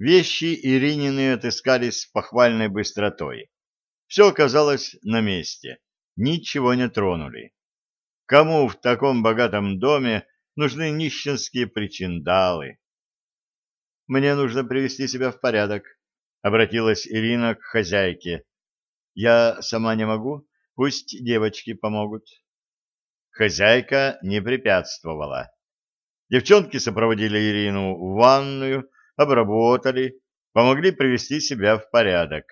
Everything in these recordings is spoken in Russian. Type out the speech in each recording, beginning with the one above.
Вещи Иринины отыскались с похвальной быстротой. Все оказалось на месте, ничего не тронули. Кому в таком богатом доме нужны нищенские причиндалы? «Мне нужно привести себя в порядок», — обратилась Ирина к хозяйке. «Я сама не могу, пусть девочки помогут». Хозяйка не препятствовала. Девчонки сопроводили Ирину в ванную, обработали, помогли привести себя в порядок.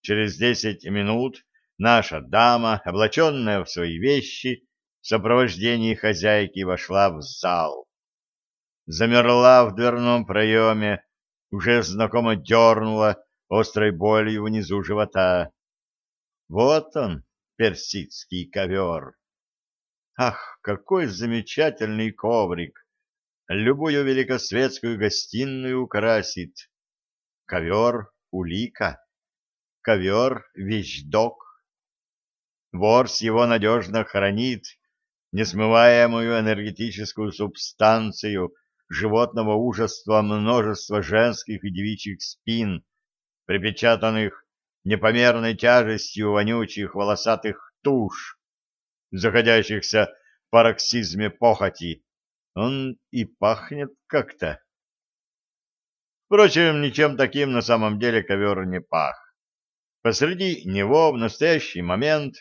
Через десять минут наша дама, облаченная в свои вещи, в сопровождении хозяйки вошла в зал. Замерла в дверном проеме, уже знакомо дернула острой болью внизу живота. Вот он, персидский ковер. Ах, какой замечательный коврик! Любую великосветскую гостиную украсит. Ковер — улика, ковер — вещдок. Ворс его надежно хранит несмываемую энергетическую субстанцию животного ужаства множества женских и девичьих спин, припечатанных непомерной тяжестью вонючих волосатых туш, заходящихся в пароксизме похоти, он и пахнет как-то. Впрочем, ничем таким на самом деле ковер не пах. Посреди него в настоящий момент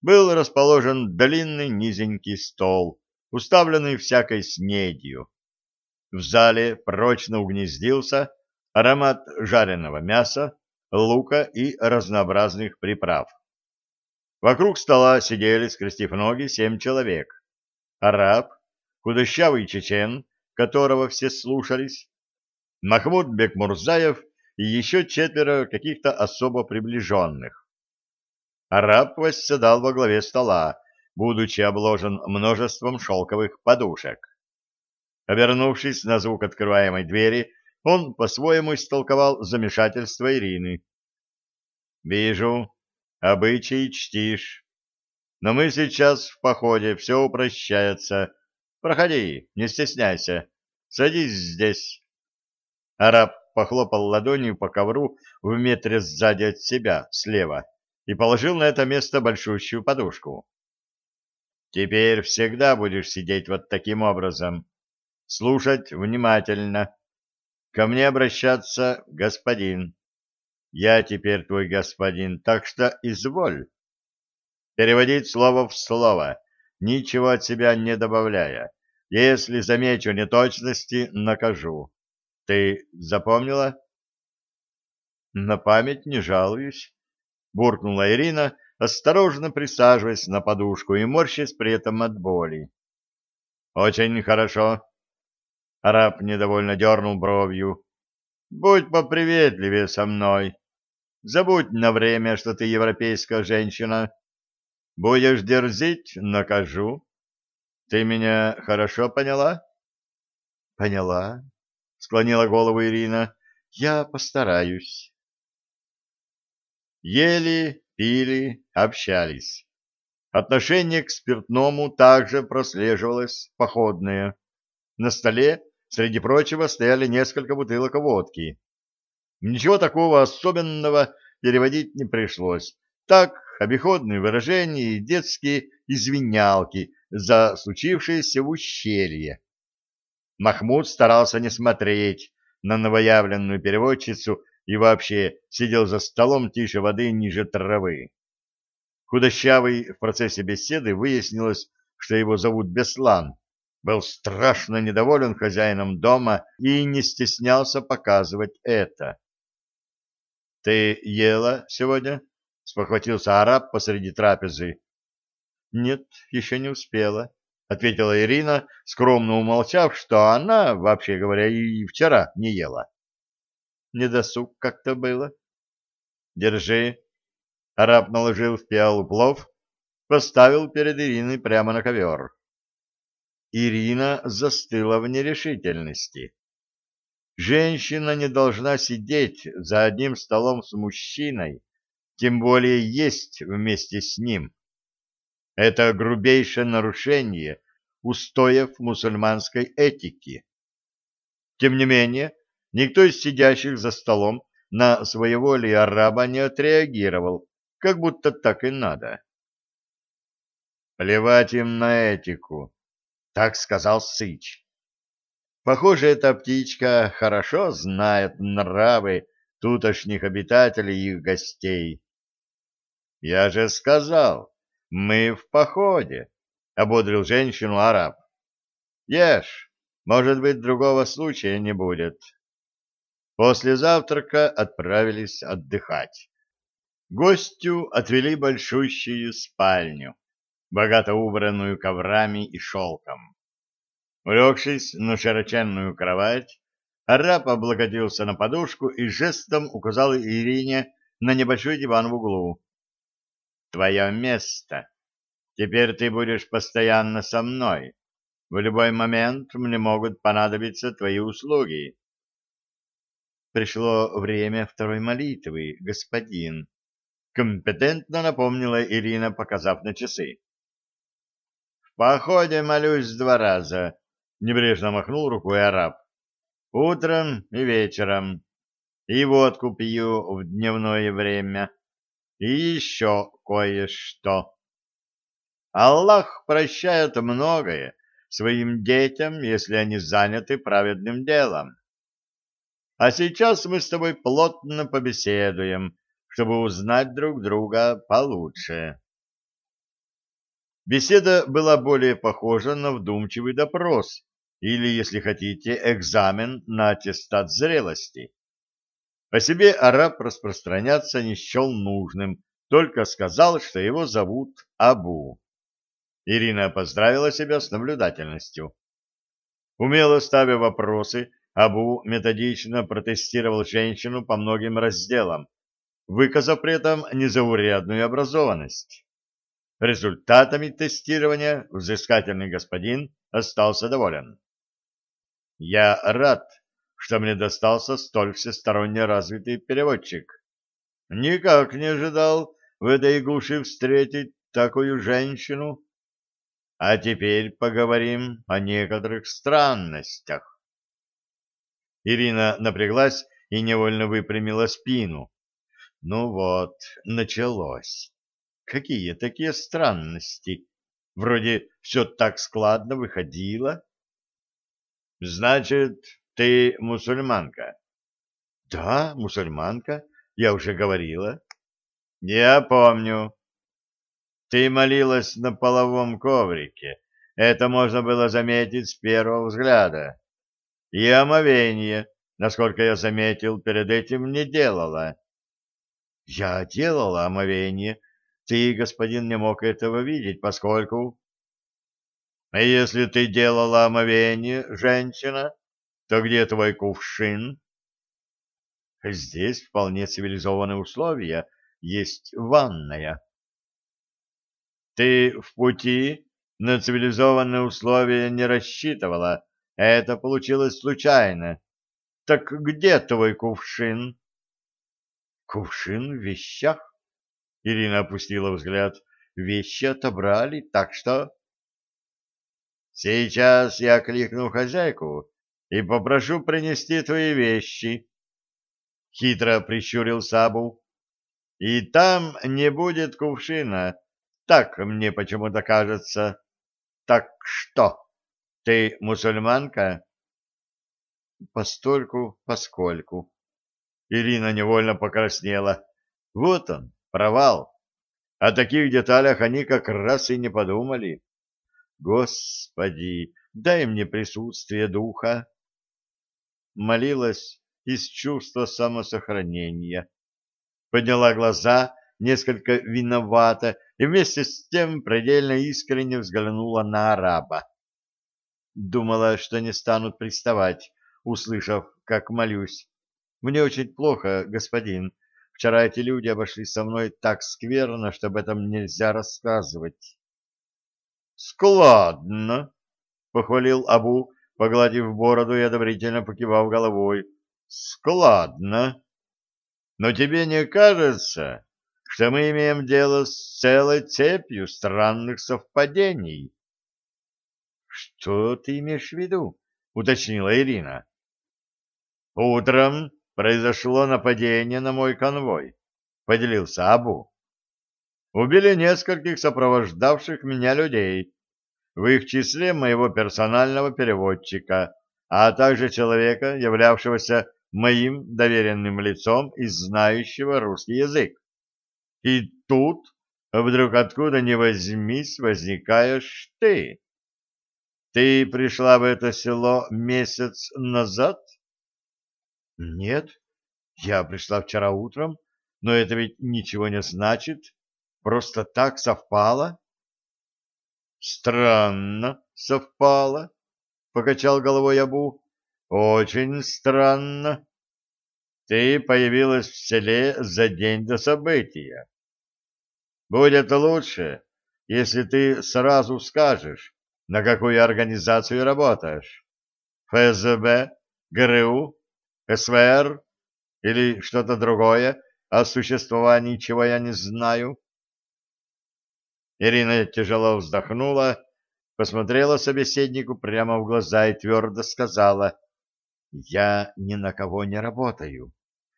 был расположен длинный низенький стол, уставленный всякой снедью. В зале прочно угнездился аромат жареного мяса, лука и разнообразных приправ. Вокруг стола сидели, скрестив ноги, семь человек. Араб, худощавый чечен, которого все слушались, Махмуд Бекмурзаев и еще четверо каких-то особо приближенных. Араб восседал во главе стола, будучи обложен множеством шелковых подушек. Обернувшись на звук открываемой двери, он по-своему истолковал замешательство Ирины. «Вижу, обычай чтишь. Но мы сейчас в походе, все упрощается. Проходи, не стесняйся. Садись здесь. Араб похлопал ладонью по ковру в метре сзади от себя, слева, и положил на это место большущую подушку. Теперь всегда будешь сидеть вот таким образом, слушать внимательно. Ко мне обращаться господин. Я теперь твой господин, так что изволь. Переводить слово в слово ничего от себя не добавляя. Если замечу неточности, накажу. Ты запомнила? На память не жалуюсь, буркнула Ирина, осторожно присаживаясь на подушку и морщась при этом от боли. Очень хорошо. Араб недовольно дернул бровью. Будь поприветливее со мной. Забудь на время, что ты европейская женщина. Будешь дерзить — накажу. Ты меня хорошо поняла? — Поняла, — склонила голову Ирина. — Я постараюсь. Ели, пили, общались. Отношение к спиртному также прослеживалось походное. На столе, среди прочего, стояли несколько бутылок водки. Ничего такого особенного переводить не пришлось. Так, обиходные выражения и детские извинялки за случившееся в ущелье. Махмуд старался не смотреть на новоявленную переводчицу и вообще сидел за столом тише воды ниже травы. Худощавый в процессе беседы выяснилось, что его зовут Беслан, был страшно недоволен хозяином дома и не стеснялся показывать это. — Ты ела сегодня? — спохватился араб посреди трапезы. — Нет, еще не успела, — ответила Ирина, скромно умолчав, что она, вообще говоря, и вчера не ела. — Недосуг как-то было. — Держи. Араб наложил в пиалу плов, поставил перед Ириной прямо на ковер. Ирина застыла в нерешительности. Женщина не должна сидеть за одним столом с мужчиной, тем более есть вместе с ним. Это грубейшее нарушение устоев мусульманской этики. Тем не менее, никто из сидящих за столом на своеволие араба не отреагировал, как будто так и надо. Плевать им на этику, так сказал Сыч. Похоже, эта птичка хорошо знает нравы тутошних обитателей и их гостей. Я же сказал, мы в походе, — ободрил женщину араб. Ешь, может быть, другого случая не будет. После завтрака отправились отдыхать. Гостю отвели большущую спальню, богато убранную коврами и шелком. Улегшись на широченную кровать, араб облокотился на подушку и жестом указал Ирине на небольшой диван в углу. «Твое место. Теперь ты будешь постоянно со мной. В любой момент мне могут понадобиться твои услуги». «Пришло время второй молитвы, господин», — компетентно напомнила Ирина, показав на часы. «В походе молюсь два раза», Небрежно махнул рукой араб. Утром и вечером. И водку пью в дневное время. И еще кое-что. Аллах прощает многое своим детям, если они заняты праведным делом. А сейчас мы с тобой плотно побеседуем, чтобы узнать друг друга получше. Беседа была более похожа на вдумчивый допрос, или, если хотите, экзамен на аттестат зрелости. О себе араб распространяться не счел нужным, только сказал, что его зовут Абу. Ирина поздравила себя с наблюдательностью. Умело ставя вопросы, Абу методично протестировал женщину по многим разделам, выказав при этом незаурядную образованность. Результатами тестирования взыскательный господин остался доволен. Я рад, что мне достался столь всесторонне развитый переводчик. Никак не ожидал в этой глуши встретить такую женщину. А теперь поговорим о некоторых странностях. Ирина напряглась и невольно выпрямила спину. Ну вот, началось. Какие такие странности? Вроде все так складно выходило. Значит, ты мусульманка? Да, мусульманка, я уже говорила. Я помню. Ты молилась на половом коврике. Это можно было заметить с первого взгляда. И омовение, насколько я заметил, перед этим не делала. Я делала омовение. Ты, господин, не мог этого видеть, поскольку... А если ты делала омовение, женщина, то где твой кувшин? Здесь вполне цивилизованные условия, есть ванная. Ты в пути на цивилизованные условия не рассчитывала, это получилось случайно. Так где твой кувшин? Кувшин в вещах? Ирина опустила взгляд. Вещи отобрали, так что... Сейчас я кликну хозяйку и попрошу принести твои вещи. Хитро прищурил Сабу. И там не будет кувшина. Так мне почему-то кажется. Так что, ты мусульманка? Постольку, поскольку. Ирина невольно покраснела. Вот он, провал. О таких деталях они как раз и не подумали. Господи, дай мне присутствие духа. Молилась из чувства самосохранения. Подняла глаза, несколько виновата, и вместе с тем предельно искренне взглянула на араба. Думала, что не станут приставать, услышав, как молюсь. Мне очень плохо, господин. Вчера эти люди обошли со мной так скверно, что об этом нельзя рассказывать. Складно, похвалил Абу, погладив бороду и одобрительно покивав головой. Складно. Но тебе не кажется, что мы имеем дело с целой цепью странных совпадений? Что ты имеешь в виду? уточнила Ирина. Утром произошло нападение на мой конвой, поделился Абу. Убили нескольких сопровождавших меня людей, в их числе моего персонального переводчика, а также человека, являвшегося моим доверенным лицом и знающего русский язык. И тут вдруг откуда ни возьмись возникаешь ты. Ты пришла в это село месяц назад? Нет, я пришла вчера утром, но это ведь ничего не значит. Просто так совпало. Странно совпало, покачал головой Абу. Очень странно. Ты появилась в селе за день до события. Будет лучше, если ты сразу скажешь, на какую организацию работаешь. ФСБ, ГРУ, СВР или что-то другое, о существовании чего я не знаю. Ирина тяжело вздохнула, посмотрела собеседнику прямо в глаза и твердо сказала, «Я ни на кого не работаю.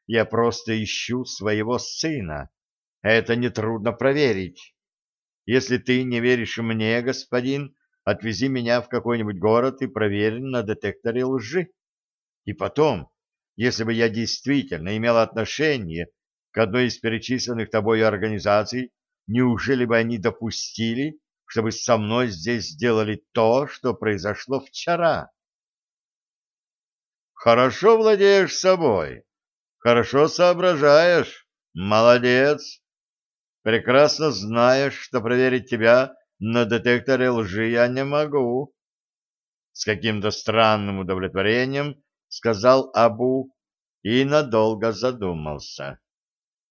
Я просто ищу своего сына. Это нетрудно проверить. Если ты не веришь мне, господин, отвези меня в какой-нибудь город и проверь на детекторе лжи. И потом, если бы я действительно имел отношение к одной из перечисленных тобой организаций, неужели бы они допустили, чтобы со мной здесь сделали то, что произошло вчера? Хорошо владеешь собой, хорошо соображаешь, молодец. Прекрасно знаешь, что проверить тебя на детекторе лжи я не могу. С каким-то странным удовлетворением сказал Абу и надолго задумался.